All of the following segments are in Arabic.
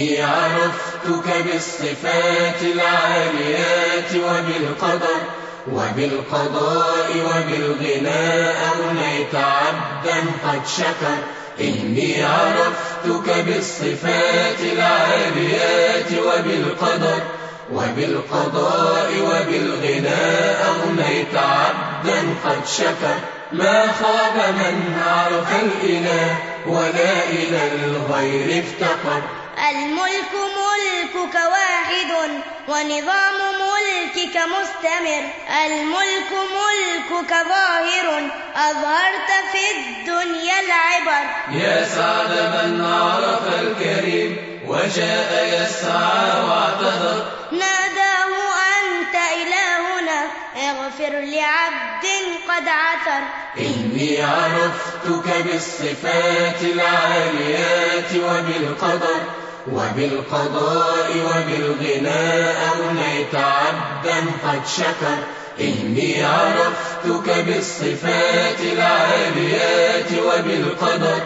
إني عرفتك بالصفات العاليات وبالقدر وبالقضاء وبالغناء أوليت عبدا قد شكر. إني عرفتك بالصفات العاليات وبالقدر وبالقضاء وبالغناء أغنيت عبدا قد شكر. ما خاب من عرف الإله ولا إلى الغير افتقر. الملك ملكك واحد ونظام ملكك مستمر. الملك ملكك ظاهر. أظهرت في الدنيا العبر. يا سعد من عرف الكريم وجاء يسعى واعتذر. ناداه أنت إلهنا. اغفر لعبد قد عثر. إني عرفتك بالصفات العاليات وبالقدر. وبالقضاء وبالغناء أوليت عبدا قد شكر. إني عرفتك بالصفات العاليات وبالقدر.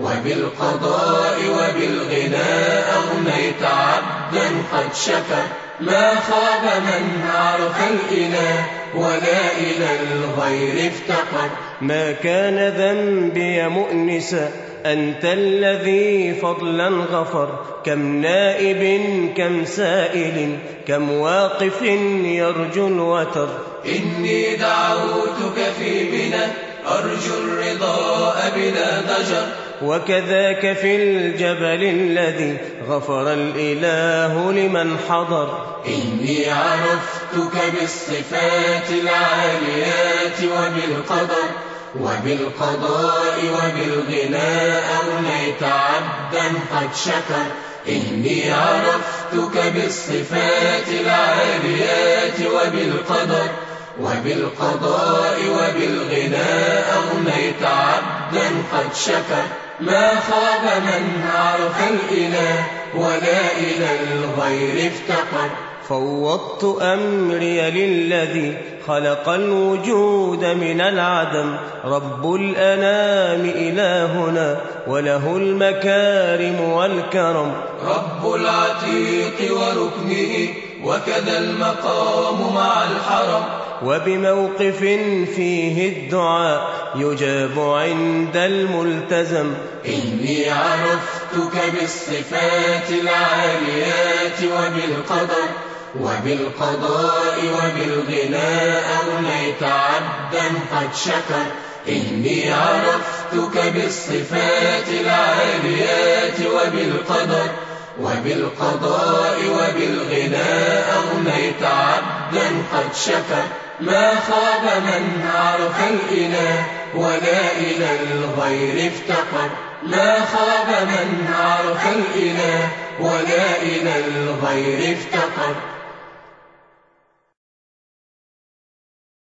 وبالقضاء وبالغناء أغنيت عبدا قد شكر. ما خاب من عرف الإله ولا إلى الغير افتقر. ما كان ذنبي مؤنسا أنت الذي فضلا غفر كم نائب كم سائل كم واقف يرجو الوتر. إني دعوتك في منى أرجو الرضاء بلا ضجر وكذاك في الجبل الذي غفر الإله لمن حضر. إني عرفتك بالصفات العاليات وبالقدر. وبالقضاء وبالغناء أوليت عبدا قد شكر. إني عرفتك بالصفات العاليات وبالقدر. وبالقضاء وبالغناء أغنيت عبدا قد شكر. ما خاب من عرف الإله ولا إلى الغير افتقر. فوضت أمري للذي خلق الوجود من العدم. رب الأنام إلهنا وله المكارم والكرم. رب العتيق وركنه وكذا المقام مع الحرم. وبموقف فيه الدعاء يجاب عند الملتزم. إني عرفتك بالصفات العاليات وبالقدر. وبالقضاء وبالغناء أوليت عبدا قد شكر. إني عرفتك بالصفات العاليات وبالقدر. وبالقضاء وبالغناء أغنيت عبدا قد شكر. ما خاب من عرف الإله ولا إلى الغير افتقر. ما خاب من عرف الإله ولا إلى الغير افتقر.